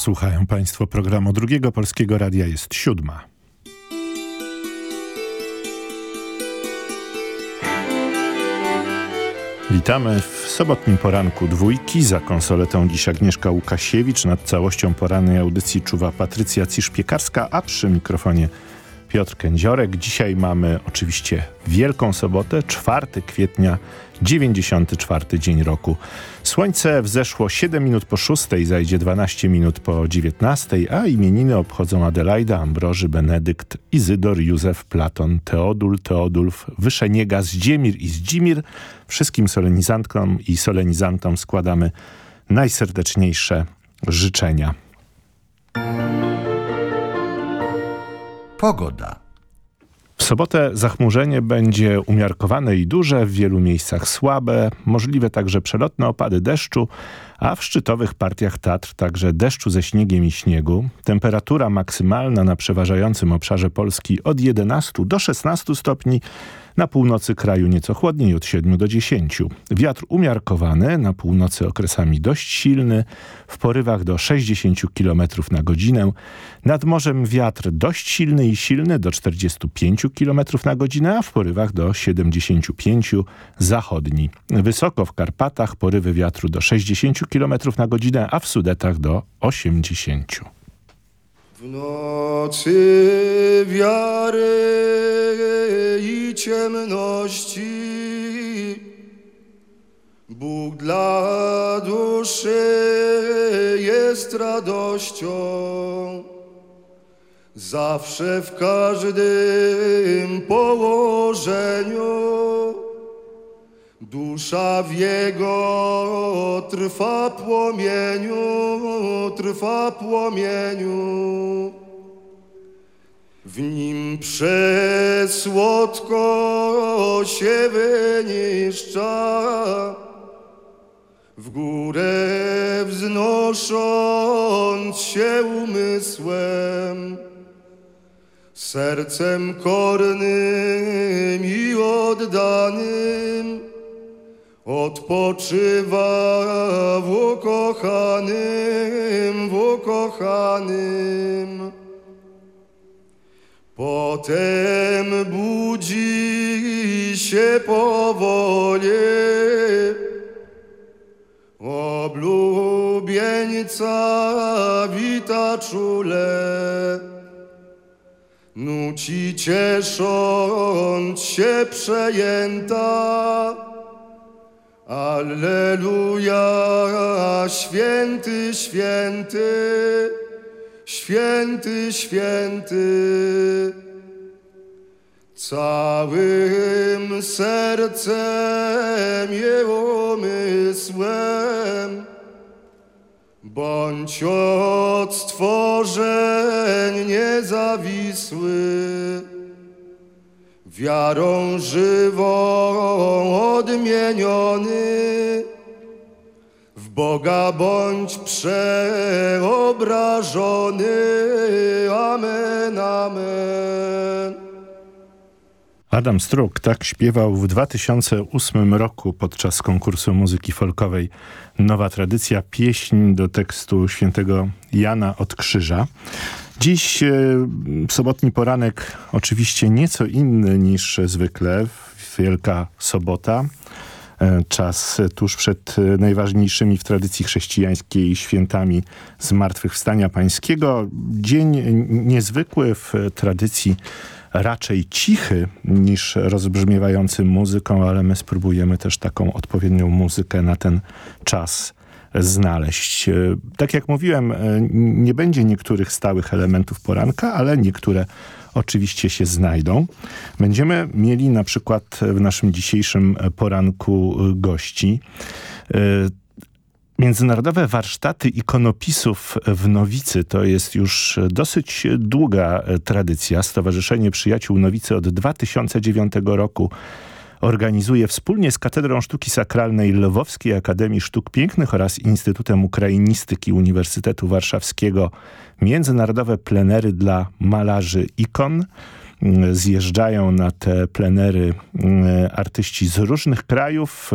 Słuchają Państwo programu Drugiego Polskiego Radia. Jest siódma. Witamy w sobotnim poranku dwójki. Za konsoletą dziś Agnieszka Łukasiewicz. Nad całością porannej audycji czuwa Patrycja Ciszpiekarska, a przy mikrofonie Piotr Kędziorek. Dzisiaj mamy oczywiście Wielką Sobotę, 4 kwietnia, 94 dzień roku. Słońce wzeszło 7 minut po 6, zajdzie 12 minut po 19, a imieniny obchodzą Adelaida, Ambroży, Benedykt, Izydor, Józef, Platon, Teodul, Teodulf, Wyszeniega, Zdziemir i Zdzimir. Wszystkim solenizantkom i solenizantom składamy najserdeczniejsze życzenia. Pogoda. W sobotę zachmurzenie będzie umiarkowane i duże, w wielu miejscach słabe, możliwe także przelotne opady deszczu, a w szczytowych partiach Tatr także deszczu ze śniegiem i śniegu. Temperatura maksymalna na przeważającym obszarze Polski od 11 do 16 stopni, na północy kraju nieco chłodniej od 7 do 10. Wiatr umiarkowany, na północy okresami dość silny, w porywach do 60 km na godzinę. Nad morzem wiatr dość silny i silny do 45 km na godzinę, a w porywach do 75 zachodni. Wysoko w Karpatach porywy wiatru do 60 km na godzinę, a w Sudetach do 80 w nocy wiary i ciemności Bóg dla duszy jest radością. Zawsze w każdym położeniu Dusza w jego trwa płomieniu, trwa płomieniu. W nim przesłodko się wyniszcza, w górę wznosząc się umysłem, sercem kornym i oddanym Odpoczywa w ukochanym, w ukochanym. Potem budzi się powoli, oblubieńca wita czule. Nuci ciesząc się przejęta, Alleluja, święty, święty, święty, święty. Całym sercem i umysłem bądź od stworzeń niezawisły wiarą żywą odmieniony, w Boga bądź przeobrażony. Amen, amen. Adam Struk tak śpiewał w 2008 roku podczas konkursu muzyki folkowej Nowa Tradycja, pieśń do tekstu świętego Jana od Krzyża. Dziś e, sobotni poranek oczywiście nieco inny niż zwykle, Wielka Sobota. E, czas tuż przed e, najważniejszymi w tradycji chrześcijańskiej świętami Zmartwychwstania Pańskiego. Dzień niezwykły w tradycji raczej cichy niż rozbrzmiewający muzyką, ale my spróbujemy też taką odpowiednią muzykę na ten czas znaleźć. E, tak jak mówiłem, e, nie będzie niektórych stałych elementów poranka, ale niektóre oczywiście się znajdą. Będziemy mieli na przykład w naszym dzisiejszym poranku gości. E, Międzynarodowe warsztaty ikonopisów w Nowicy to jest już dosyć długa tradycja. Stowarzyszenie Przyjaciół Nowicy od 2009 roku organizuje wspólnie z Katedrą Sztuki Sakralnej Lwowskiej Akademii Sztuk Pięknych oraz Instytutem Ukrainistyki Uniwersytetu Warszawskiego międzynarodowe plenery dla malarzy ikon. zjeżdżają na te plenery artyści z różnych krajów.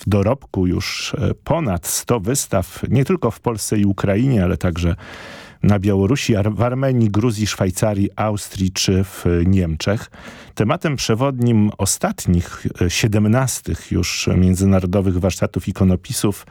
W dorobku już ponad 100 wystaw, nie tylko w Polsce i Ukrainie, ale także na Białorusi, w Armenii, Gruzji, Szwajcarii, Austrii czy w Niemczech. Tematem przewodnim ostatnich, 17 już międzynarodowych warsztatów ikonopisów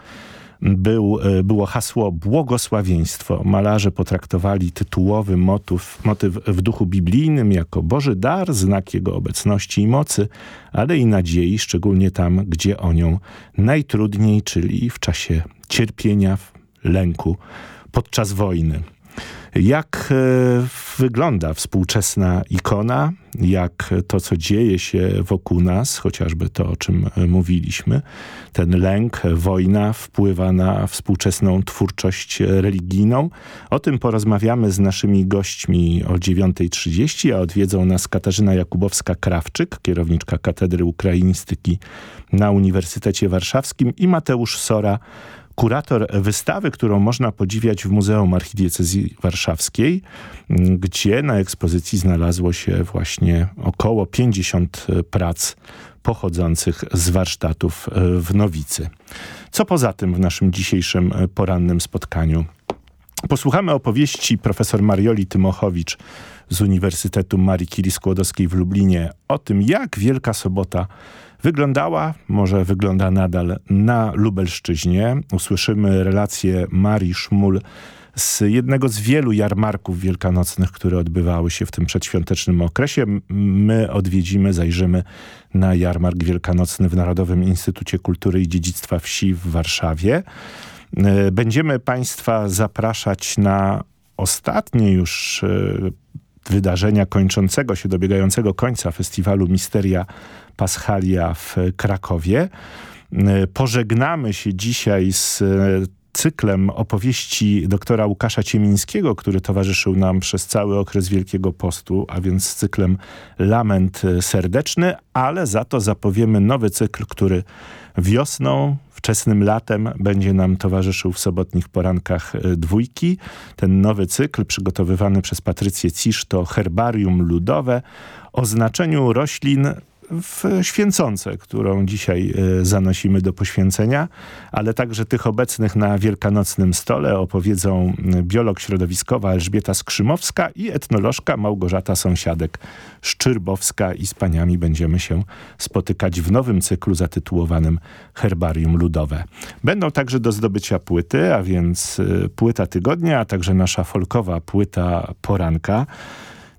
był, e, było hasło błogosławieństwo. Malarze potraktowali tytułowy motyw, motyw w duchu biblijnym jako Boży dar, znak Jego obecności i mocy, ale i nadziei, szczególnie tam, gdzie o nią najtrudniej, czyli w czasie cierpienia, lęku, podczas wojny. Jak e, wygląda współczesna ikona, jak to, co dzieje się wokół nas, chociażby to, o czym e, mówiliśmy, ten lęk, wojna wpływa na współczesną twórczość religijną. O tym porozmawiamy z naszymi gośćmi o 9.30, a odwiedzą nas Katarzyna Jakubowska-Krawczyk, kierowniczka Katedry Ukrainistyki na Uniwersytecie Warszawskim i Mateusz Sora, kurator wystawy, którą można podziwiać w Muzeum Archidiecezji Warszawskiej, gdzie na ekspozycji znalazło się właśnie około 50 prac pochodzących z warsztatów w Nowicy. Co poza tym w naszym dzisiejszym porannym spotkaniu? Posłuchamy opowieści profesor Marioli Tymochowicz z Uniwersytetu Marii Curie Skłodowskiej w Lublinie o tym, jak Wielka Sobota wyglądała, może wygląda nadal na Lubelszczyźnie. Usłyszymy relację Marii Szmul z jednego z wielu jarmarków wielkanocnych, które odbywały się w tym przedświątecznym okresie. My odwiedzimy, zajrzymy na jarmark wielkanocny w Narodowym Instytucie Kultury i Dziedzictwa Wsi w Warszawie. E, będziemy Państwa zapraszać na ostatnie już e, wydarzenia kończącego się, dobiegającego końca festiwalu Misteria Paschalia w Krakowie. Pożegnamy się dzisiaj z cyklem opowieści doktora Łukasza Ciemińskiego, który towarzyszył nam przez cały okres Wielkiego Postu, a więc z cyklem Lament Serdeczny, ale za to zapowiemy nowy cykl, który wiosną, wczesnym latem będzie nam towarzyszył w sobotnich porankach dwójki. Ten nowy cykl przygotowywany przez Patrycję Cisz to herbarium ludowe o znaczeniu roślin w święconce, którą dzisiaj e, zanosimy do poświęcenia, ale także tych obecnych na wielkanocnym stole opowiedzą biolog środowiskowa Elżbieta Skrzymowska i etnolożka Małgorzata Sąsiadek Szczyrbowska i z paniami będziemy się spotykać w nowym cyklu zatytułowanym Herbarium Ludowe. Będą także do zdobycia płyty, a więc e, płyta tygodnia, a także nasza folkowa płyta poranka.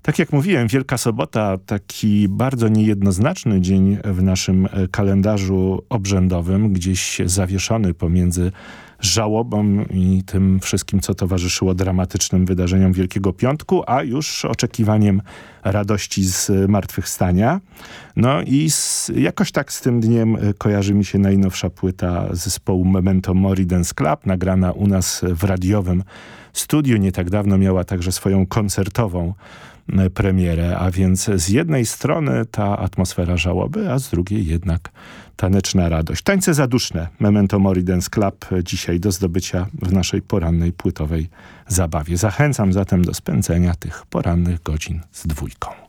Tak jak mówiłem, Wielka Sobota, taki bardzo niejednoznaczny dzień w naszym e, kalendarzu obrzędowym, gdzieś zawieszony pomiędzy żałobą i tym wszystkim, co towarzyszyło dramatycznym wydarzeniom Wielkiego Piątku, a już oczekiwaniem radości z martwychwstania. No i z, jakoś tak z tym dniem e, kojarzy mi się najnowsza płyta zespołu Memento Mori Dance Club, nagrana u nas w radiowym studiu. Nie tak dawno miała także swoją koncertową premierę, a więc z jednej strony ta atmosfera żałoby, a z drugiej jednak taneczna radość. Tańce zaduszne Memento Mori Dance Club dzisiaj do zdobycia w naszej porannej płytowej zabawie. Zachęcam zatem do spędzenia tych porannych godzin z dwójką.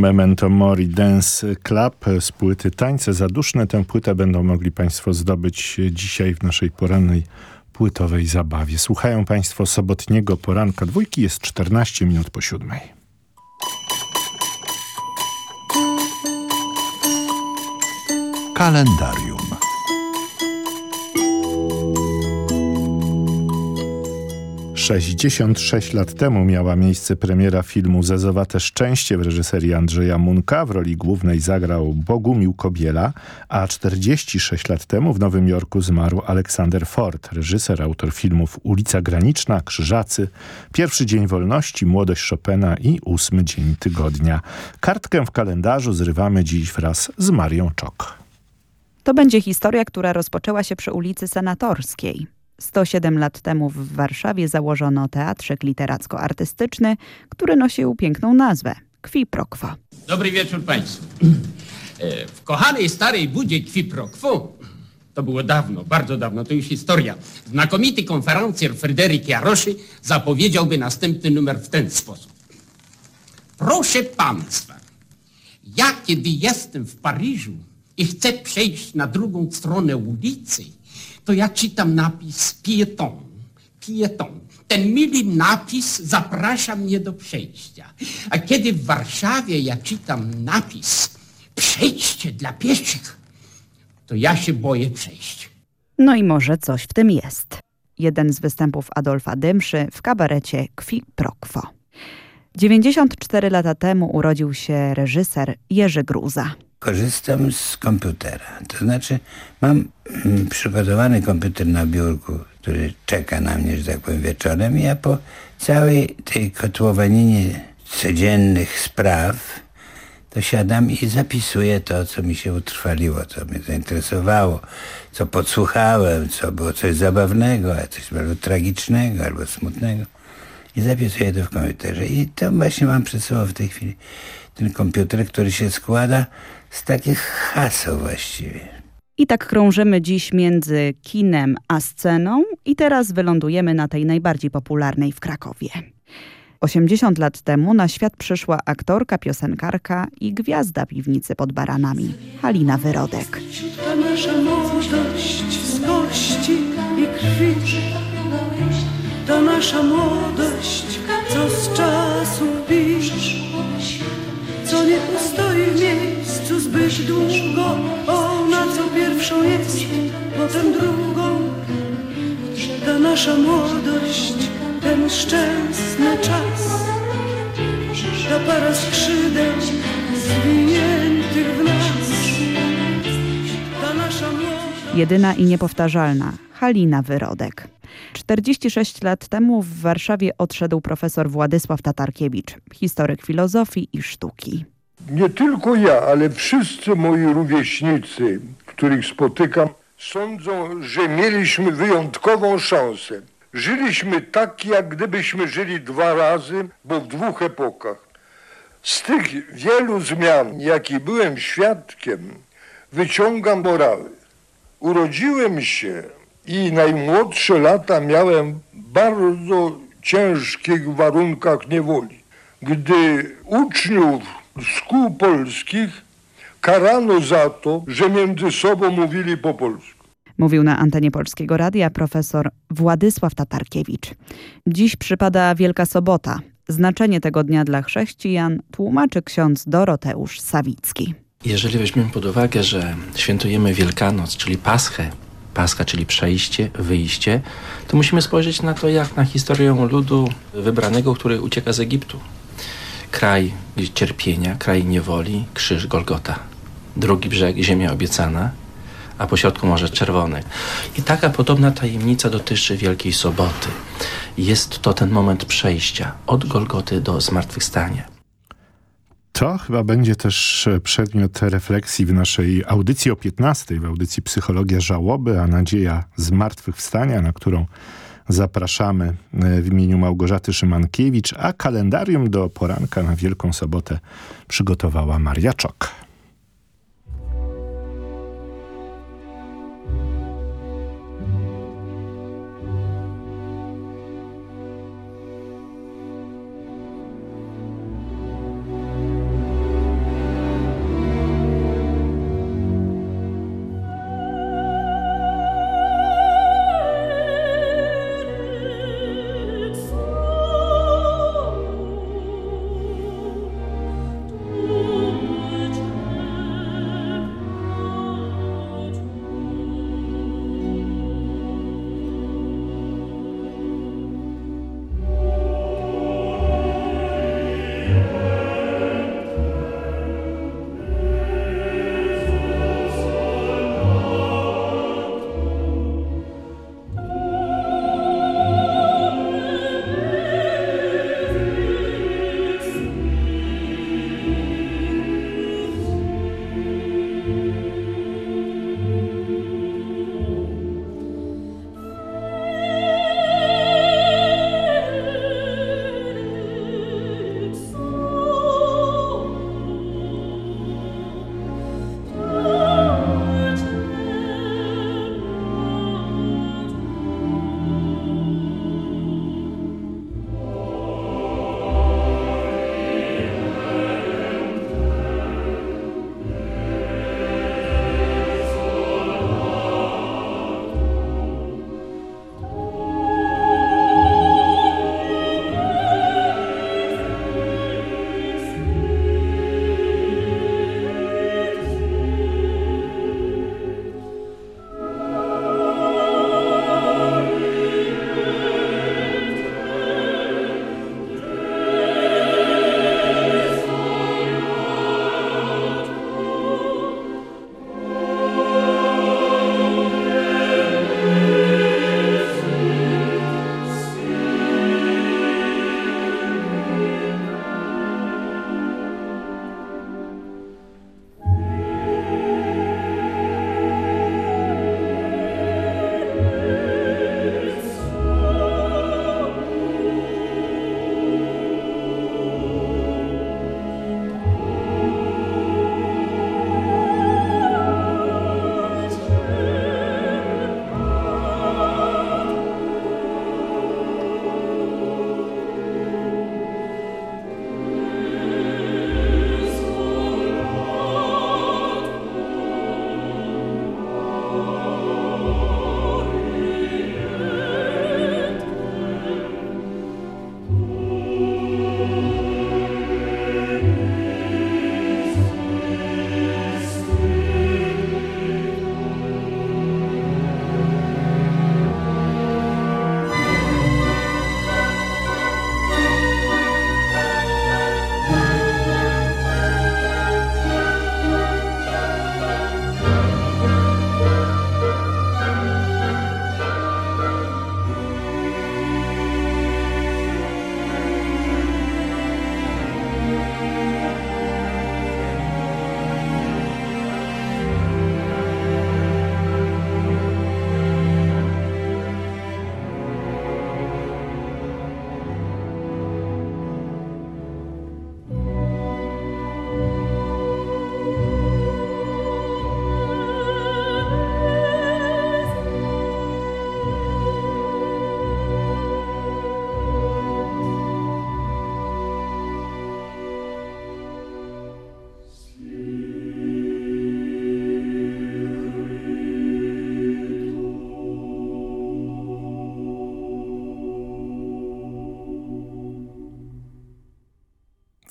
Memento Mori Dance Club z płyty Tańce Zaduszne. Tę płytę będą mogli Państwo zdobyć dzisiaj w naszej porannej płytowej zabawie. Słuchają Państwo sobotniego poranka dwójki, jest 14 minut po siódmej. Kalendarium. Sześćdziesiąt sześć lat temu miała miejsce premiera filmu Zezowate Szczęście w reżyserii Andrzeja Munka. W roli głównej zagrał Bogumił Kobiela, a 46 lat temu w Nowym Jorku zmarł Aleksander Ford, reżyser, autor filmów Ulica Graniczna, Krzyżacy, Pierwszy Dzień Wolności, Młodość Chopina i Ósmy Dzień Tygodnia. Kartkę w kalendarzu zrywamy dziś wraz z Marią Czok. To będzie historia, która rozpoczęła się przy ulicy Senatorskiej. 107 lat temu w Warszawie założono teatrzyk literacko-artystyczny, który nosił piękną nazwę – Kwi pro quo. Dobry wieczór Państwu. E, W kochanej starej budzie Kwi pro quo, to było dawno, bardzo dawno, to już historia, znakomity konferencjer Fryderyk Jaroszy zapowiedziałby następny numer w ten sposób. Proszę Państwa, ja kiedy jestem w Paryżu i chcę przejść na drugą stronę ulicy, to ja czytam napis pieton, pieton. Ten mili napis zaprasza mnie do przejścia. A kiedy w Warszawie ja czytam napis przejście dla pieszych, to ja się boję przejść. No i może coś w tym jest. Jeden z występów Adolfa Dymszy w kabarecie Kwi pro quo. 94 lata temu urodził się reżyser Jerzy Gruza. Korzystam z komputera. To znaczy mam mm, przygotowany komputer na biurku, który czeka na mnie, że tak powiem, wieczorem i ja po całej tej kotłowaninie codziennych spraw to siadam i zapisuję to, co mi się utrwaliło, co mnie zainteresowało, co podsłuchałem, co było coś zabawnego, a coś bardzo tragicznego albo smutnego. I zapisuję to w komputerze. I to właśnie mam przed sobą w tej chwili ten komputer, który się składa z takich haseł właściwie. I tak krążymy dziś między kinem a sceną i teraz wylądujemy na tej najbardziej popularnej w Krakowie. 80 lat temu na świat przyszła aktorka, piosenkarka i gwiazda piwnicy pod baranami, Halina Wyrodek. Ta nasza młodość z kości i krwi To nasza młodość, co z czasu pisz Co nie ustoi w miejscu zbyt długo. Ona co pierwszą jest, potem drugą. Ta nasza młodość, ten szczęsny czas. Ta para skrzydeł zwiniętych w nas. Ta nasza młodość. Jedyna i niepowtarzalna, Halina Wyrodek. 46 lat temu w Warszawie odszedł profesor Władysław Tatarkiewicz, historyk filozofii i sztuki. Nie tylko ja, ale wszyscy moi rówieśnicy, których spotykam, sądzą, że mieliśmy wyjątkową szansę. Żyliśmy tak, jak gdybyśmy żyli dwa razy, bo w dwóch epokach. Z tych wielu zmian, jakich byłem świadkiem, wyciągam morały. Urodziłem się i najmłodsze lata miałem w bardzo ciężkich warunkach niewoli. Gdy uczniów szkół polskich karano za to, że między sobą mówili po polsku. Mówił na antenie Polskiego Radia profesor Władysław Tatarkiewicz. Dziś przypada Wielka Sobota. Znaczenie tego dnia dla chrześcijan tłumaczy ksiądz Doroteusz Sawicki. Jeżeli weźmiemy pod uwagę, że świętujemy Wielkanoc, czyli Paschę, Czyli przejście, wyjście, to musimy spojrzeć na to jak na historię ludu wybranego, który ucieka z Egiptu. Kraj cierpienia, kraj niewoli, krzyż Golgota. Drugi brzeg, ziemia obiecana, a pośrodku Morze Czerwone. I taka podobna tajemnica dotyczy Wielkiej Soboty. Jest to ten moment przejścia od Golgoty do zmartwychwstania. To chyba będzie też e, przedmiot refleksji w naszej audycji o 15, w audycji Psychologia Żałoby, a nadzieja zmartwychwstania, na którą zapraszamy e, w imieniu Małgorzaty Szymankiewicz, a kalendarium do poranka na Wielką Sobotę przygotowała Maria Czok.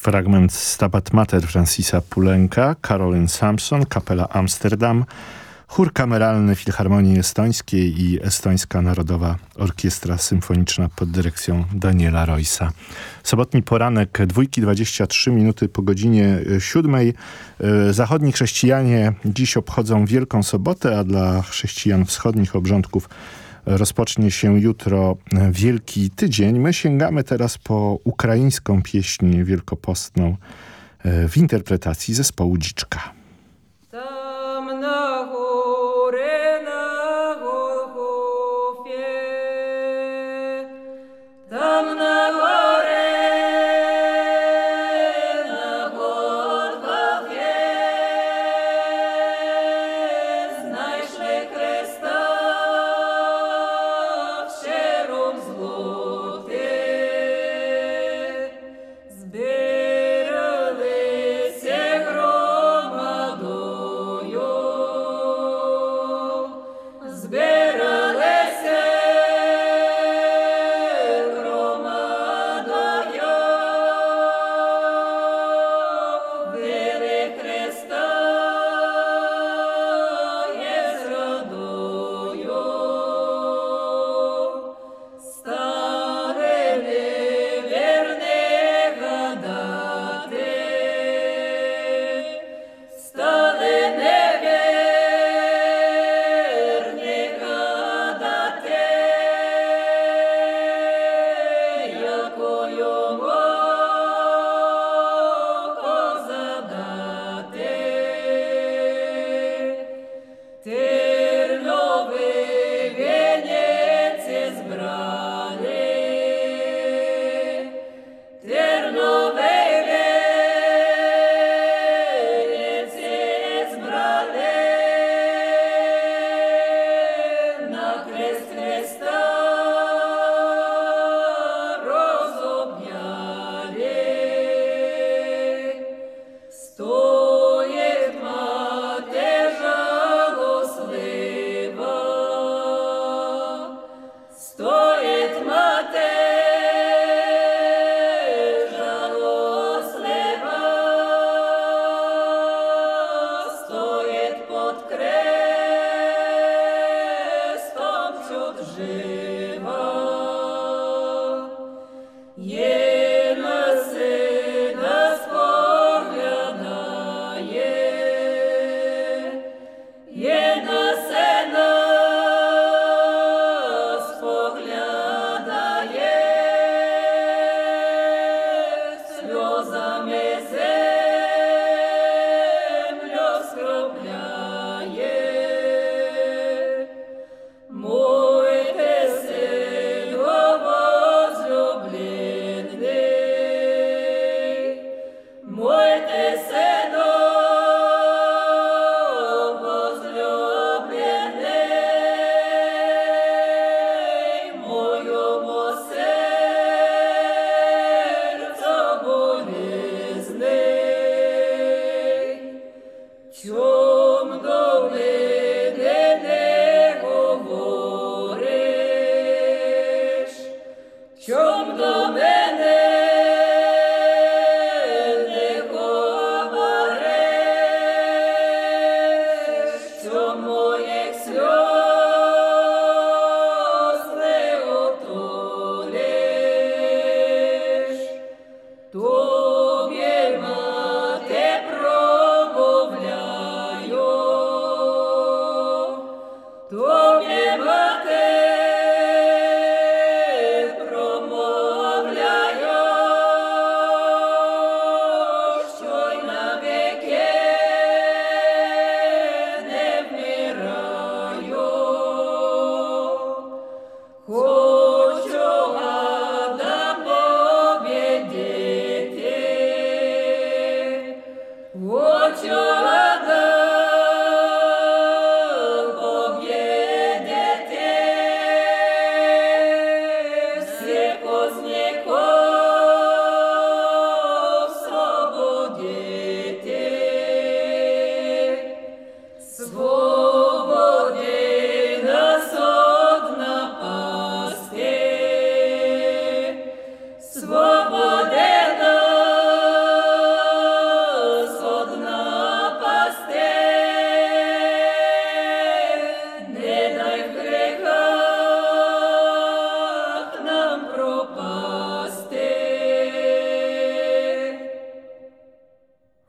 Fragment Stabat Mater Francisa Pulenka, Caroline Sampson, Kapela Amsterdam, Chór Kameralny Filharmonii Estońskiej i Estońska Narodowa Orkiestra Symfoniczna pod dyrekcją Daniela Roysa. Sobotni poranek, dwójki 23 minuty po godzinie siódmej. E, zachodni chrześcijanie dziś obchodzą Wielką Sobotę, a dla chrześcijan wschodnich obrządków rozpocznie się jutro Wielki Tydzień. My sięgamy teraz po ukraińską pieśń wielkopostną e, w interpretacji zespołu Dziczka.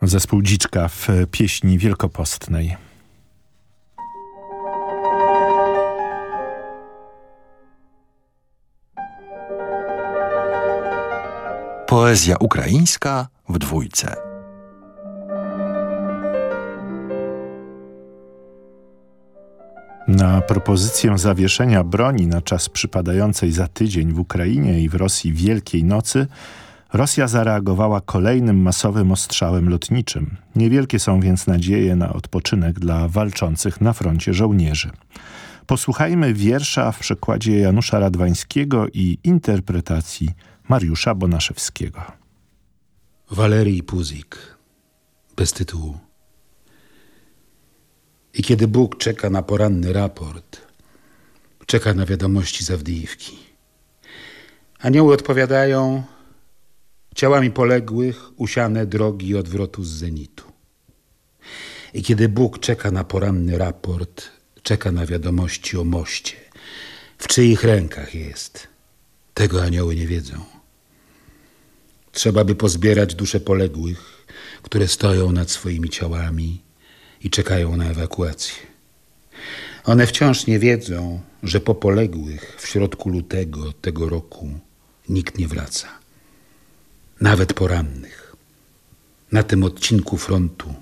Zespół Dziczka w pieśni wielkopostnej. Poezja ukraińska w dwójce. Na propozycję zawieszenia broni na czas przypadającej za tydzień w Ukrainie i w Rosji Wielkiej Nocy Rosja zareagowała kolejnym masowym ostrzałem lotniczym. Niewielkie są więc nadzieje na odpoczynek dla walczących na froncie żołnierzy. Posłuchajmy wiersza w przekładzie Janusza Radwańskiego i interpretacji Mariusza Bonaszewskiego. Walerii Puzik, bez tytułu. I kiedy Bóg czeka na poranny raport, czeka na wiadomości z Awdijiwki. Anioły odpowiadają ciałami poległych usiane drogi odwrotu z zenitu. I kiedy Bóg czeka na poranny raport, czeka na wiadomości o moście, w czyich rękach jest, tego anioły nie wiedzą. Trzeba by pozbierać dusze poległych, które stoją nad swoimi ciałami i czekają na ewakuację. One wciąż nie wiedzą, że po poległych w środku lutego tego roku nikt nie wraca. Nawet porannych. Na tym odcinku frontu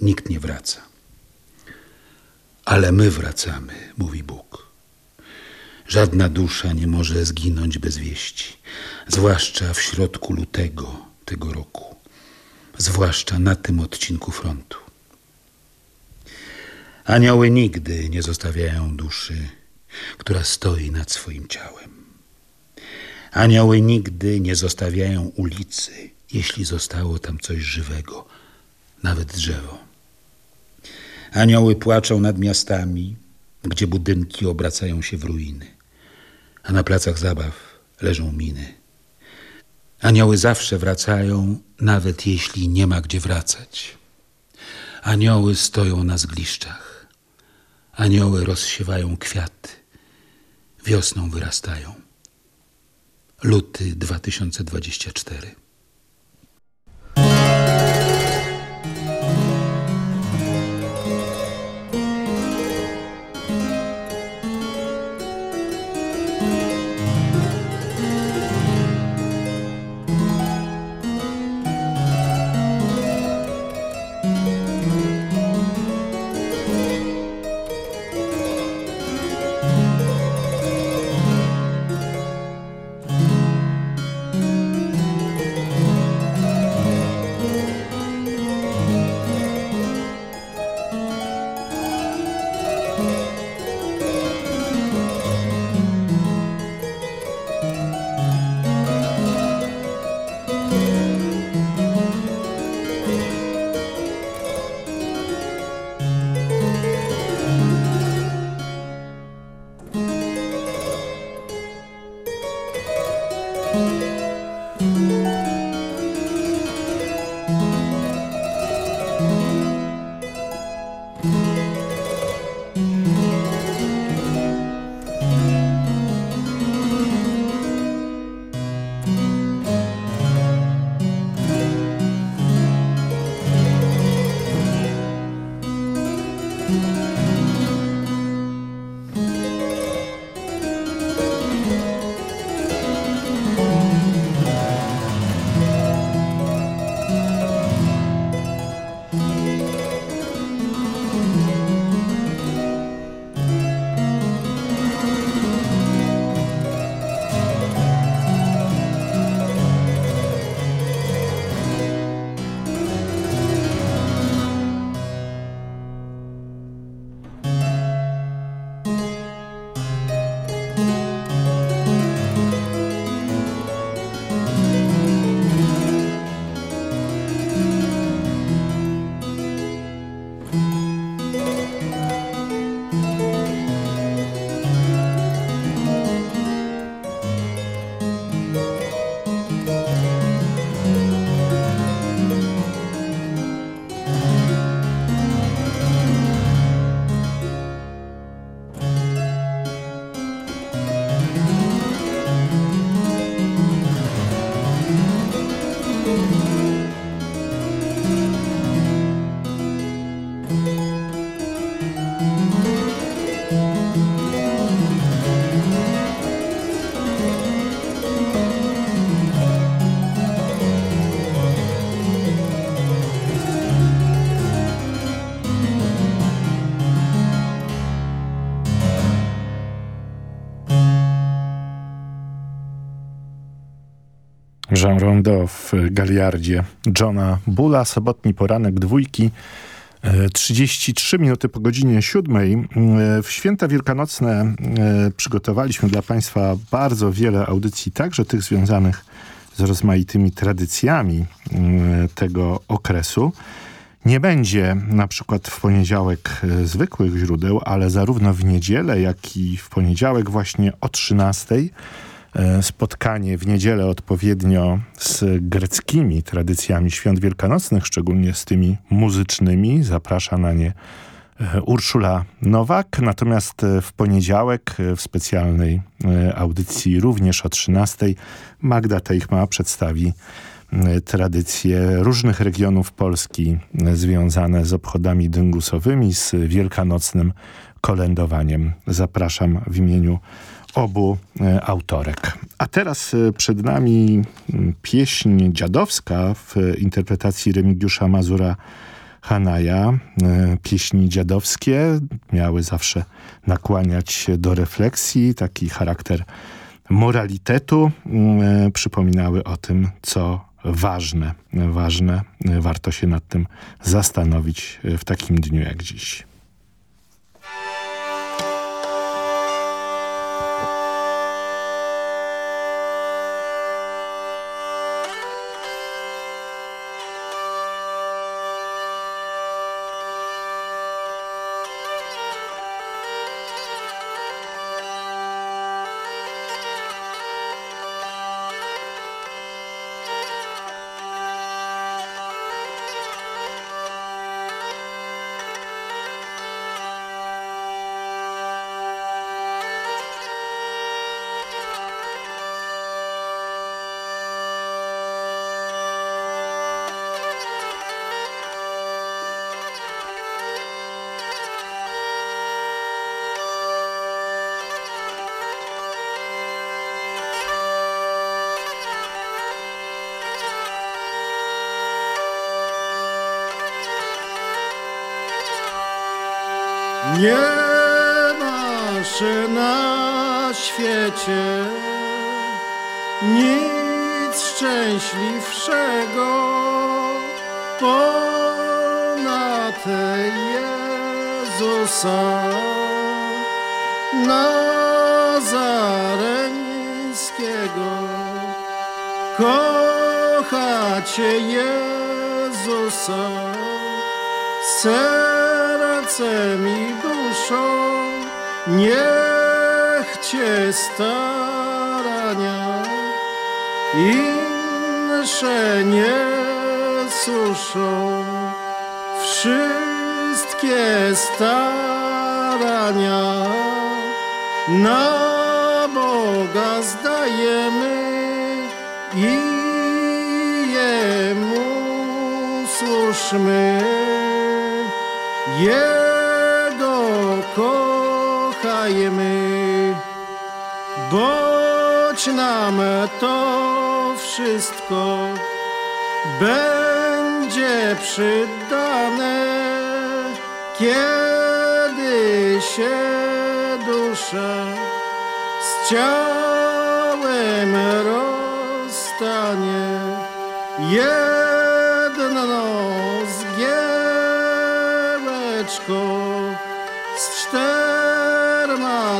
nikt nie wraca. Ale my wracamy, mówi Bóg. Żadna dusza nie może zginąć bez wieści, zwłaszcza w środku lutego tego roku, zwłaszcza na tym odcinku frontu. Anioły nigdy nie zostawiają duszy, która stoi nad swoim ciałem. Anioły nigdy nie zostawiają ulicy, jeśli zostało tam coś żywego, nawet drzewo. Anioły płaczą nad miastami, gdzie budynki obracają się w ruiny, a na placach zabaw leżą miny. Anioły zawsze wracają, nawet jeśli nie ma gdzie wracać. Anioły stoją na zgliszczach. Anioły rozsiewają kwiaty. Wiosną wyrastają. Luty 2024. Jean Rondeau w Galiardzie Johna Bulla. Sobotni poranek dwójki. 33 minuty po godzinie siódmej. W święta wielkanocne przygotowaliśmy dla Państwa bardzo wiele audycji, także tych związanych z rozmaitymi tradycjami tego okresu. Nie będzie na przykład w poniedziałek zwykłych źródeł, ale zarówno w niedzielę, jak i w poniedziałek właśnie o 13 spotkanie w niedzielę odpowiednio z greckimi tradycjami świąt wielkanocnych, szczególnie z tymi muzycznymi. Zaprasza na nie Urszula Nowak. Natomiast w poniedziałek w specjalnej audycji również o 13 Magda Teichma przedstawi tradycje różnych regionów Polski związane z obchodami dyngusowymi, z wielkanocnym kolędowaniem. Zapraszam w imieniu obu autorek. A teraz przed nami pieśń dziadowska w interpretacji Remigiusza Mazura Hanaja. Pieśni dziadowskie miały zawsze nakłaniać się do refleksji, taki charakter moralitetu. Przypominały o tym, co ważne, ważne. Warto się nad tym zastanowić w takim dniu jak dziś. Nie masz na świecie nic szczęśliwszego ponad Jezusa Nazareńskiego. Kochać Jezusa sercem i duszą, niech Cię starania insze nie suszą. Wszystkie starania na Boga zdajemy i Jemu służmy. Jego kochajmy, boć nam to wszystko będzie przydane, kiedy się dusza z ciałem rozstanie. Jedno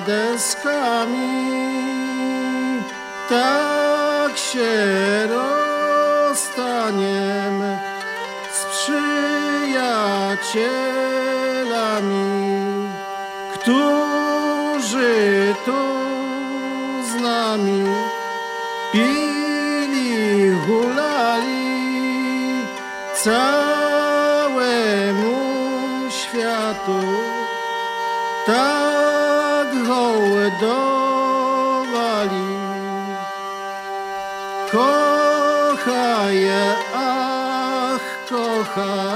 deskami. Tak się rozstaniemy z przyjacielami, którzy tu z nami pili, hulali. Całemu hołdowali. Kochaj, ach, kochaj,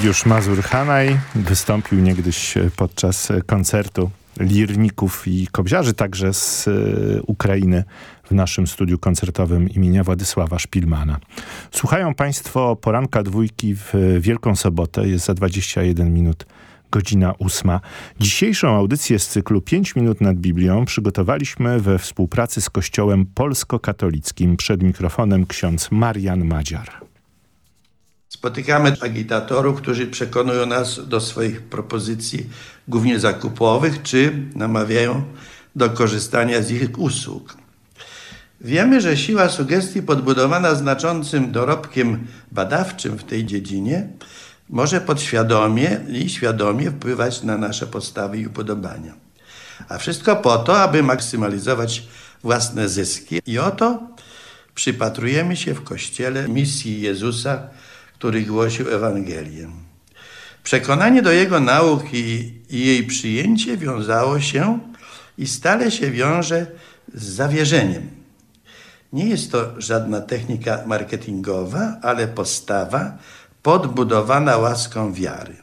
Remigiusz Mazur-Hanaj wystąpił niegdyś podczas koncertu lirników i kobziarzy, także z e, Ukrainy w naszym studiu koncertowym imienia Władysława Szpilmana. Słuchają Państwo poranka dwójki w Wielką Sobotę, jest za 21 minut godzina ósma. Dzisiejszą audycję z cyklu 5 minut nad Biblią przygotowaliśmy we współpracy z Kościołem Polsko-Katolickim. Przed mikrofonem ksiądz Marian Madziar. Spotykamy agitatorów, którzy przekonują nas do swoich propozycji, głównie zakupowych, czy namawiają do korzystania z ich usług. Wiemy, że siła sugestii podbudowana znaczącym dorobkiem badawczym w tej dziedzinie może podświadomie i świadomie wpływać na nasze postawy i upodobania. A wszystko po to, aby maksymalizować własne zyski. I oto przypatrujemy się w Kościele misji Jezusa, który głosił Ewangelię. Przekonanie do Jego nauki i jej przyjęcie wiązało się i stale się wiąże z zawierzeniem. Nie jest to żadna technika marketingowa, ale postawa podbudowana łaską wiary.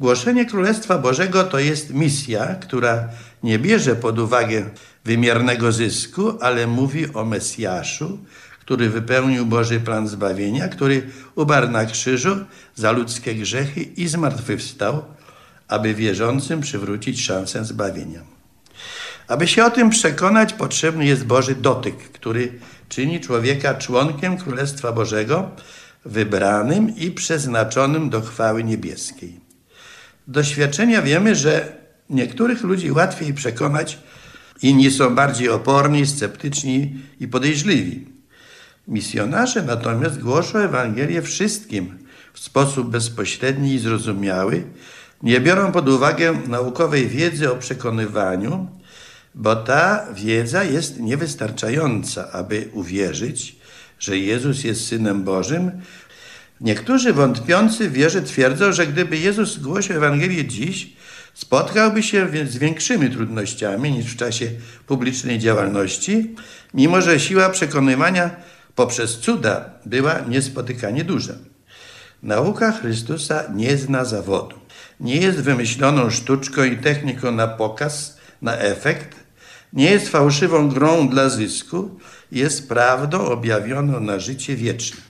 Głoszenie Królestwa Bożego to jest misja, która nie bierze pod uwagę wymiernego zysku, ale mówi o Mesjaszu, który wypełnił Boży plan zbawienia, który umarł na krzyżu za ludzkie grzechy i zmartwychwstał, aby wierzącym przywrócić szansę zbawienia. Aby się o tym przekonać, potrzebny jest Boży dotyk, który czyni człowieka członkiem Królestwa Bożego, wybranym i przeznaczonym do chwały niebieskiej. Doświadczenia wiemy, że niektórych ludzi łatwiej przekonać, inni są bardziej oporni, sceptyczni i podejrzliwi. Misjonarze natomiast głoszą Ewangelię wszystkim w sposób bezpośredni i zrozumiały, nie biorą pod uwagę naukowej wiedzy o przekonywaniu, bo ta wiedza jest niewystarczająca, aby uwierzyć, że Jezus jest Synem Bożym. Niektórzy wątpiący w wierze twierdzą, że gdyby Jezus głosił Ewangelię dziś, spotkałby się z większymi trudnościami niż w czasie publicznej działalności, mimo że siła przekonywania poprzez cuda była niespotykanie duża. Nauka Chrystusa nie zna zawodu. Nie jest wymyśloną sztuczką i techniką na pokaz, na efekt. Nie jest fałszywą grą dla zysku. Jest prawdą objawioną na życie wieczne.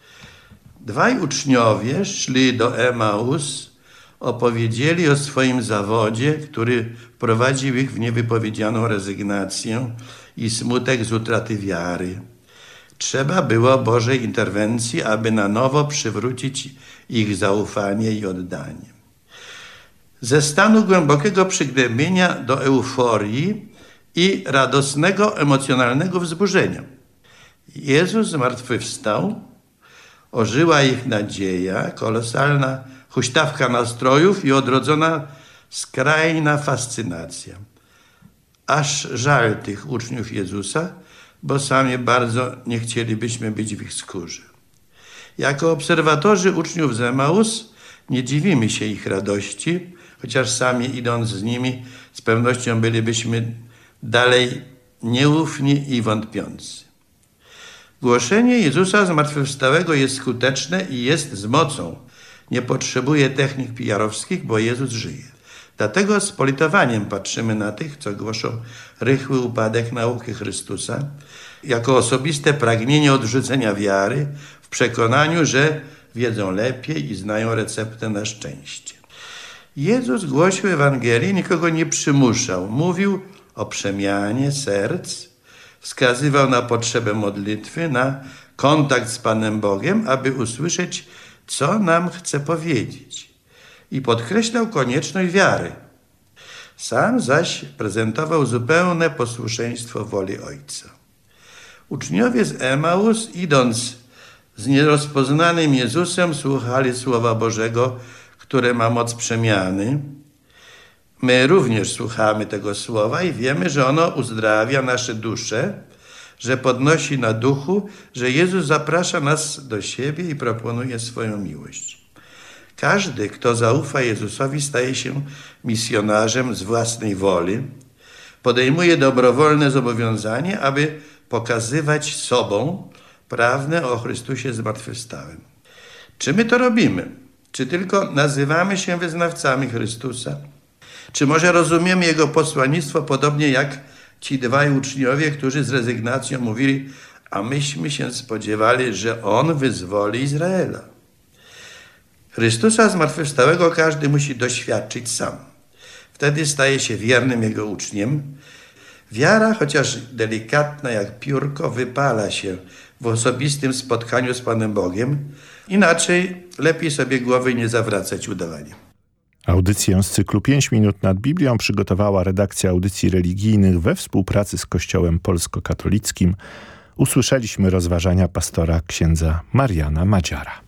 Dwaj uczniowie szli do Emaus, opowiedzieli o swoim zawodzie, który wprowadził ich w niewypowiedzianą rezygnację i smutek z utraty wiary. Trzeba było Bożej interwencji, aby na nowo przywrócić ich zaufanie i oddanie. Ze stanu głębokiego przygnębienia do euforii i radosnego, emocjonalnego wzburzenia. Jezus zmartwychwstał, ożyła ich nadzieja, kolosalna huśtawka nastrojów i odrodzona skrajna fascynacja. Aż żal tych uczniów Jezusa, bo sami bardzo nie chcielibyśmy być w ich skórze. Jako obserwatorzy uczniów z Emaus nie dziwimy się ich radości, chociaż sami idąc z nimi z pewnością bylibyśmy dalej nieufni i wątpiący. Głoszenie Jezusa zmartwychwstałego jest skuteczne i jest z mocą. Nie potrzebuje technik PR-owskich, bo Jezus żyje. Dlatego z politowaniem patrzymy na tych, co głoszą rychły upadek nauki Chrystusa, jako osobiste pragnienie odrzucenia wiary w przekonaniu, że wiedzą lepiej i znają receptę na szczęście. Jezus głosił Ewangelię, nikogo nie przymuszał. Mówił o przemianie serc, wskazywał na potrzebę modlitwy, na kontakt z Panem Bogiem, aby usłyszeć, co nam chce powiedzieć. I podkreślał konieczność wiary. Sam zaś prezentował zupełne posłuszeństwo woli Ojca. Uczniowie z Emaus, idąc z nierozpoznanym Jezusem, słuchali Słowa Bożego, które ma moc przemiany. My również słuchamy tego słowa i wiemy, że ono uzdrawia nasze dusze, że podnosi na duchu, że Jezus zaprasza nas do siebie i proponuje swoją miłość. Każdy, kto zaufa Jezusowi, staje się misjonarzem z własnej woli, podejmuje dobrowolne zobowiązanie, aby pokazywać sobą prawdę o Chrystusie zmartwychwstałym. Czy my to robimy? Czy tylko nazywamy się wyznawcami Chrystusa? Czy może rozumiemy Jego posłannictwo podobnie jak ci dwaj uczniowie, którzy z rezygnacją mówili, a myśmy się spodziewali, że On wyzwoli Izraela. Chrystusa zmartwychwstałego każdy musi doświadczyć sam. Wtedy staje się wiernym Jego uczniem. Wiara, chociaż delikatna jak piórko, wypala się w osobistym spotkaniu z Panem Bogiem. Inaczej lepiej sobie głowy nie zawracać udawaniem. Audycję z cyklu 5 minut nad Biblią przygotowała redakcja audycji religijnych we współpracy z Kościołem Polsko-Katolickim. Usłyszeliśmy rozważania pastora księdza Mariana Madziara.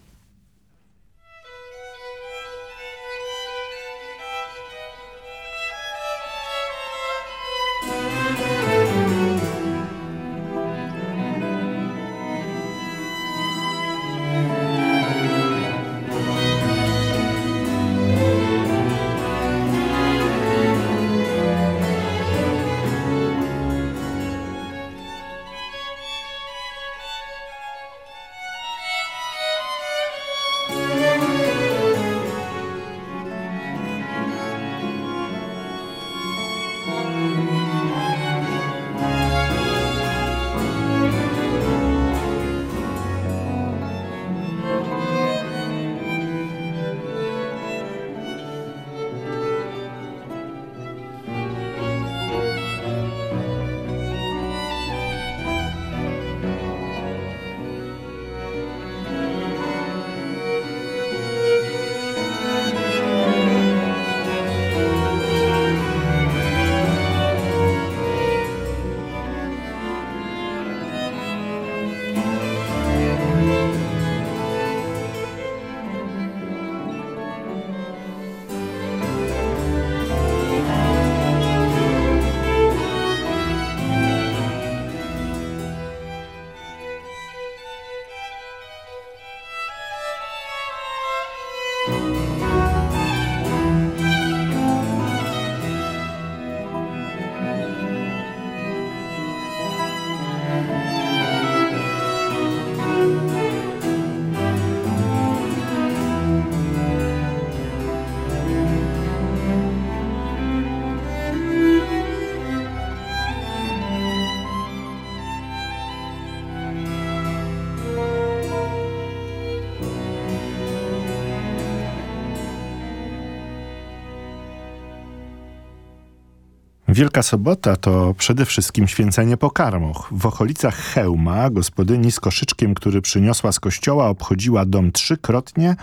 Wielka Sobota to przede wszystkim święcenie pokarmów. W okolicach Chełma gospodyni z koszyczkiem, który przyniosła z kościoła, obchodziła dom trzykrotnie,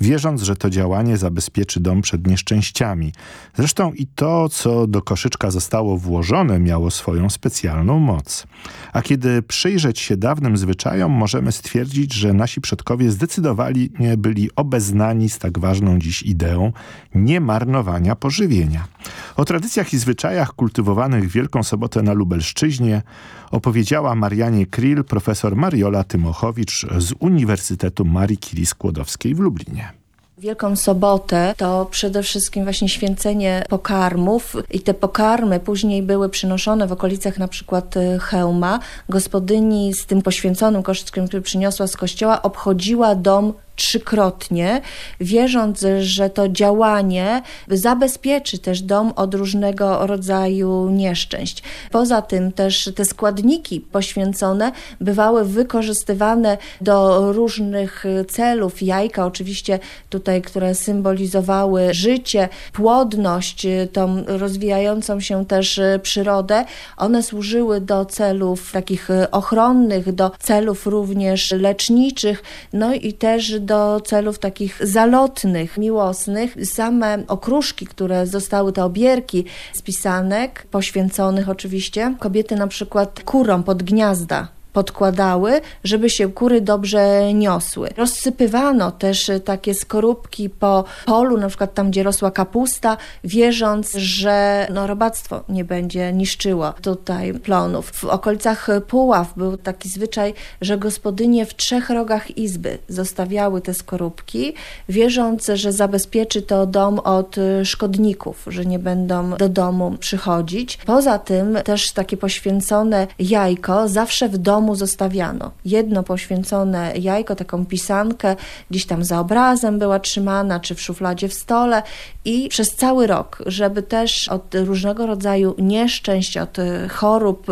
wierząc, że to działanie zabezpieczy dom przed nieszczęściami. Zresztą i to, co do koszyczka zostało włożone, miało swoją specjalną moc. A kiedy przyjrzeć się dawnym zwyczajom, możemy stwierdzić, że nasi przodkowie zdecydowali nie byli obeznani z tak ważną dziś ideą niemarnowania pożywienia. O tradycjach i zwyczajach kultywowanych Wielką Sobotę na Lubelszczyźnie opowiedziała Marianie Krill profesor Mariola Tymochowicz z Uniwersytetu Marii Curie Skłodowskiej w Lublinie. Wielką Sobotę to przede wszystkim właśnie święcenie pokarmów i te pokarmy później były przynoszone w okolicach na przykład y, Chełma. Gospodyni z tym poświęconym koszyczkiem, który przyniosła z kościoła, obchodziła dom trzykrotnie, wierząc, że to działanie zabezpieczy też dom od różnego rodzaju nieszczęść. Poza tym też te składniki poświęcone bywały wykorzystywane do różnych celów. Jajka oczywiście tutaj, które symbolizowały życie, płodność, tą rozwijającą się też przyrodę, one służyły do celów takich ochronnych, do celów również leczniczych, no i też do celów takich zalotnych, miłosnych. Same okruszki, które zostały, te obierki z pisanek, poświęconych oczywiście, kobiety na przykład kurom pod gniazda podkładały, żeby się kury dobrze niosły. Rozsypywano też takie skorupki po polu, na przykład tam, gdzie rosła kapusta, wierząc, że no, robactwo nie będzie niszczyło tutaj plonów. W okolicach Puław był taki zwyczaj, że gospodynie w trzech rogach izby zostawiały te skorupki, wierząc, że zabezpieczy to dom od szkodników, że nie będą do domu przychodzić. Poza tym też takie poświęcone jajko zawsze w domu domu zostawiano. Jedno poświęcone jajko, taką pisankę, gdzieś tam za obrazem była trzymana, czy w szufladzie w stole i przez cały rok, żeby też od różnego rodzaju nieszczęść, od chorób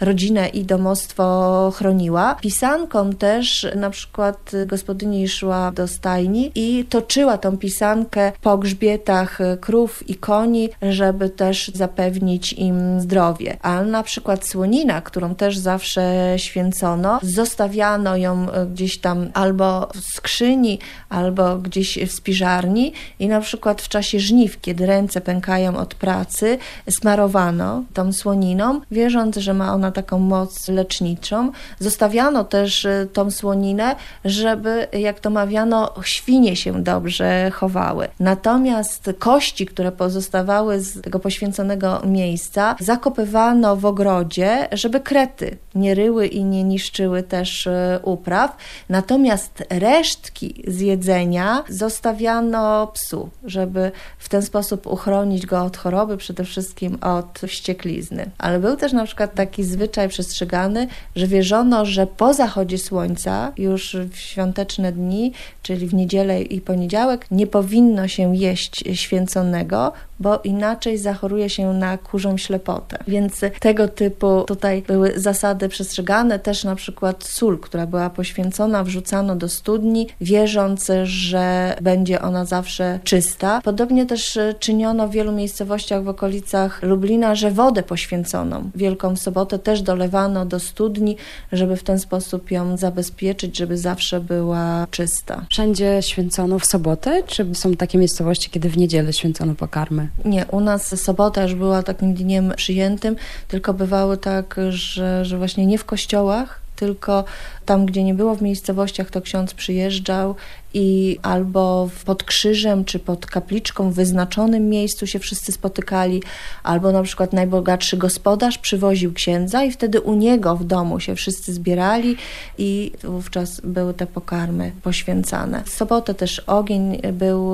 rodzinę i domostwo chroniła. Pisanką też na przykład gospodyni szła do stajni i toczyła tą pisankę po grzbietach krów i koni, żeby też zapewnić im zdrowie. A na przykład słonina, którą też zawsze święcono, zostawiano ją y, gdzieś tam albo w skrzyni, albo gdzieś w spiżarni i na przykład w czasie żniw, kiedy ręce pękają od pracy, smarowano tą słoniną, wierząc, że ma ona taką moc leczniczą. Zostawiano też y, tą słoninę, żeby, jak to mawiano, świnie się dobrze chowały. Natomiast kości, które pozostawały z tego poświęconego miejsca, zakopywano w ogrodzie, żeby krety nie ryły i nie niszczyły też y, upraw. Natomiast resztki z jedzenia zostawiano psu, żeby w ten sposób uchronić go od choroby, przede wszystkim od wścieklizny. Ale był też na przykład taki zwyczaj przestrzegany, że wierzono, że po zachodzie słońca, już w świąteczne dni, czyli w niedzielę i poniedziałek, nie powinno się jeść święconego, bo inaczej zachoruje się na kurzą ślepotę. Więc tego typu tutaj były zasady przestrzegane. Też na przykład sól, która była poświęcona, wrzucano do studni, wierząc, że będzie ona zawsze czysta. Podobnie też czyniono w wielu miejscowościach w okolicach Lublina, że wodę poświęconą Wielką Sobotę też dolewano do studni, żeby w ten sposób ją zabezpieczyć, żeby zawsze była czysta. Wszędzie święcono w sobotę, czy są takie miejscowości, kiedy w niedzielę święcono pokarmy? Nie, u nas sobota już była takim dniem przyjętym, tylko bywały tak, że, że właśnie nie w kościołach, tylko tam, gdzie nie było w miejscowościach, to ksiądz przyjeżdżał i albo pod krzyżem, czy pod kapliczką w wyznaczonym miejscu się wszyscy spotykali, albo na przykład najbogatszy gospodarz przywoził księdza i wtedy u niego w domu się wszyscy zbierali i wówczas były te pokarmy poświęcane. W sobotę też ogień był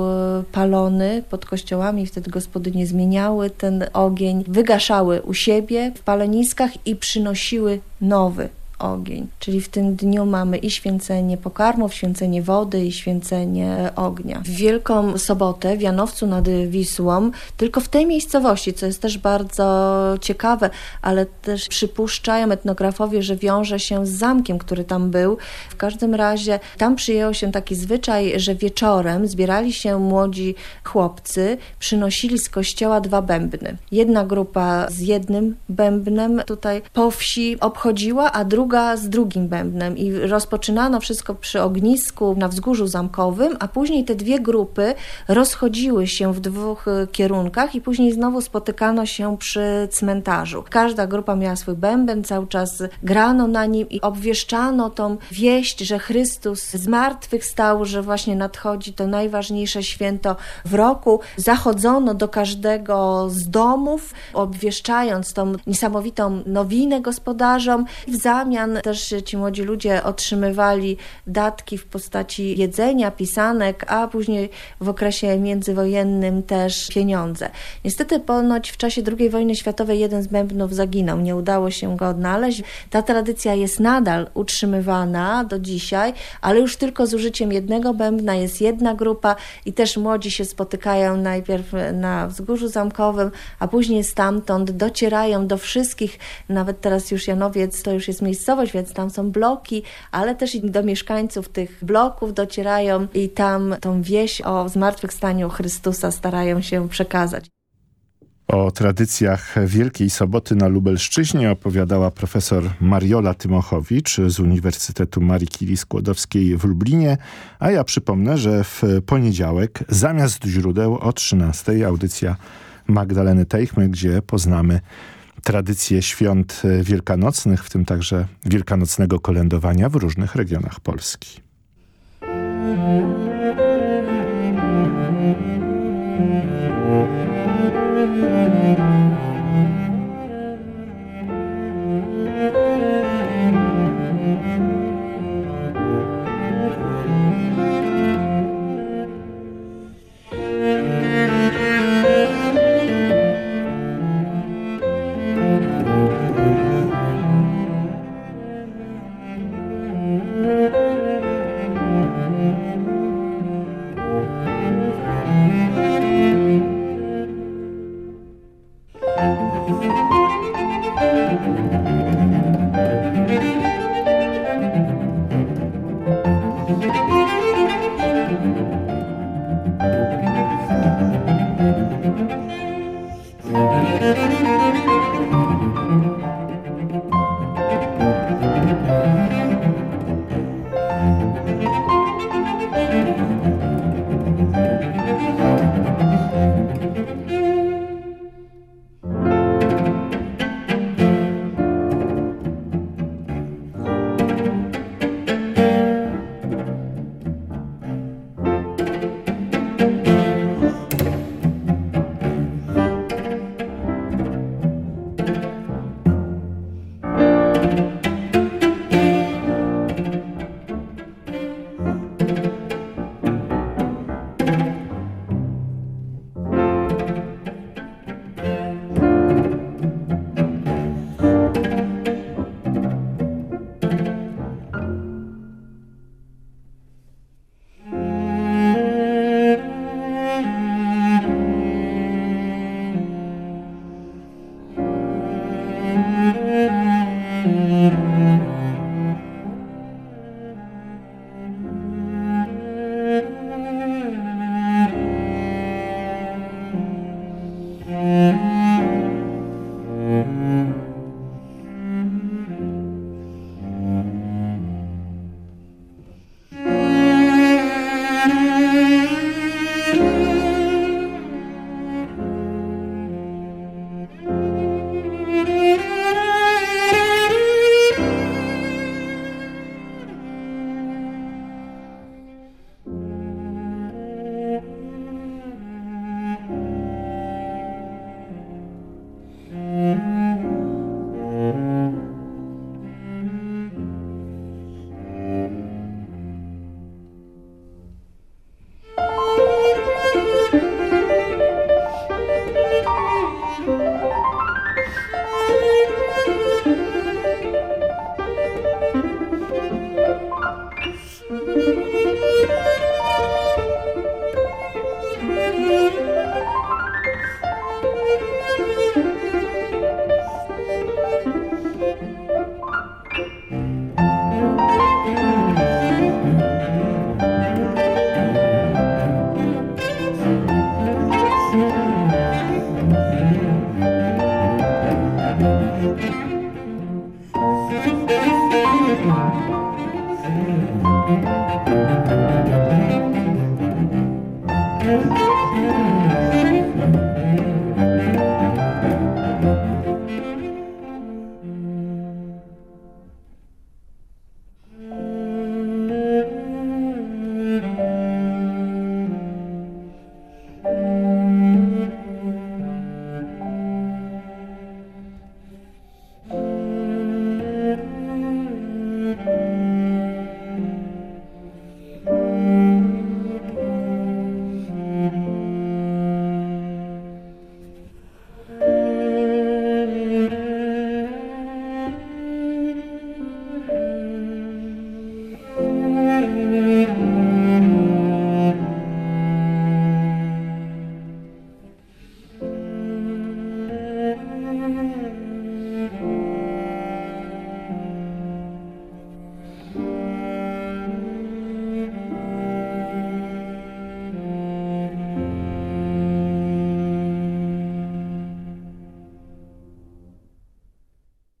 palony pod kościołami wtedy gospodynie zmieniały ten ogień, wygaszały u siebie w paleniskach i przynosiły nowy ogień. Czyli w tym dniu mamy i święcenie pokarmów, święcenie wody i święcenie ognia. W Wielką Sobotę w Janowcu nad Wisłą, tylko w tej miejscowości, co jest też bardzo ciekawe, ale też przypuszczają etnografowie, że wiąże się z zamkiem, który tam był. W każdym razie tam przyjęło się taki zwyczaj, że wieczorem zbierali się młodzi chłopcy, przynosili z kościoła dwa bębny. Jedna grupa z jednym bębnem tutaj po wsi obchodziła, a druga druga z drugim bębnem i rozpoczynano wszystko przy ognisku na wzgórzu zamkowym, a później te dwie grupy rozchodziły się w dwóch e, kierunkach i później znowu spotykano się przy cmentarzu. Każda grupa miała swój bęben, cały czas grano na nim i obwieszczano tą wieść, że Chrystus z martwych stał, że właśnie nadchodzi to najważniejsze święto w roku. Zachodzono do każdego z domów, obwieszczając tą niesamowitą nowinę gospodarzom w zamian też ci młodzi ludzie otrzymywali datki w postaci jedzenia, pisanek, a później w okresie międzywojennym też pieniądze. Niestety ponoć w czasie II wojny światowej jeden z bębnów zaginął, nie udało się go odnaleźć. Ta tradycja jest nadal utrzymywana do dzisiaj, ale już tylko z użyciem jednego bębna jest jedna grupa i też młodzi się spotykają najpierw na wzgórzu zamkowym, a później stamtąd docierają do wszystkich, nawet teraz już Janowiec to już jest miejsce miejscowość, więc tam są bloki, ale też do mieszkańców tych bloków docierają i tam tą wieś o zmartwychwstaniu Chrystusa starają się przekazać. O tradycjach Wielkiej Soboty na Lubelszczyźnie opowiadała profesor Mariola Tymochowicz z Uniwersytetu Marii Curie Skłodowskiej w Lublinie, a ja przypomnę, że w poniedziałek zamiast źródeł o 13 audycja Magdaleny Teichmy, gdzie poznamy tradycje świąt e, wielkanocnych, w tym także wielkanocnego kolędowania w różnych regionach Polski.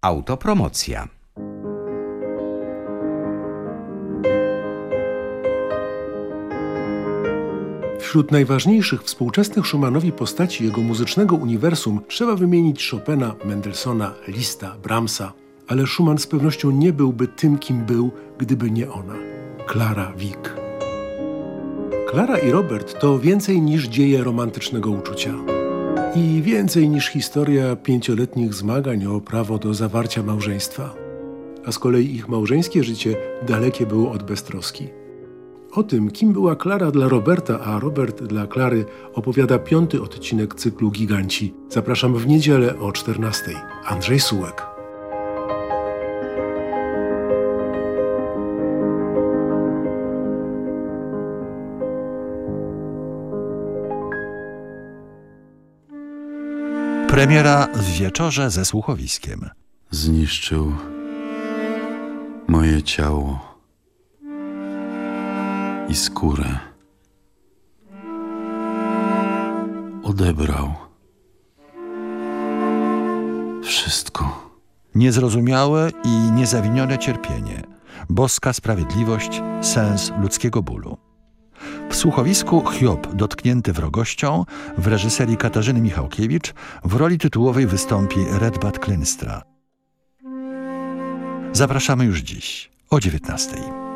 Autopromocja. Wśród najważniejszych współczesnych Schumannowi postaci jego muzycznego uniwersum trzeba wymienić Chopina, Mendelssohna, Lista, Brahmsa. Ale Schumann z pewnością nie byłby tym, kim był, gdyby nie ona. Klara Wieck. Klara i Robert to więcej niż dzieje romantycznego uczucia. I więcej niż historia pięcioletnich zmagań o prawo do zawarcia małżeństwa. A z kolei ich małżeńskie życie dalekie było od beztroski. O tym, kim była Klara dla Roberta, a Robert dla Klary, opowiada piąty odcinek cyklu Giganci. Zapraszam w niedzielę o 14. Andrzej Sułek. Premiera w wieczorze ze słuchowiskiem. Zniszczył moje ciało i skórę. Odebrał wszystko. Niezrozumiałe i niezawinione cierpienie, boska sprawiedliwość, sens ludzkiego bólu. W słuchowisku Hiob dotknięty wrogością w reżyserii Katarzyny Michałkiewicz w roli tytułowej wystąpi Redbad Klynstra. Zapraszamy już dziś o 19.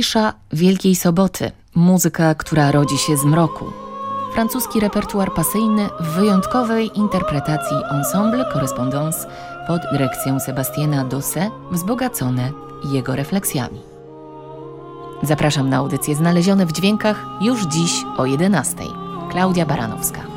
Cisza Wielkiej Soboty. Muzyka, która rodzi się z mroku. Francuski repertuar pasyjny w wyjątkowej interpretacji ensemble correspondance pod dyrekcją Sebastiana Dosse, wzbogacone jego refleksjami. Zapraszam na audycje znalezione w dźwiękach już dziś o 11. Klaudia Baranowska.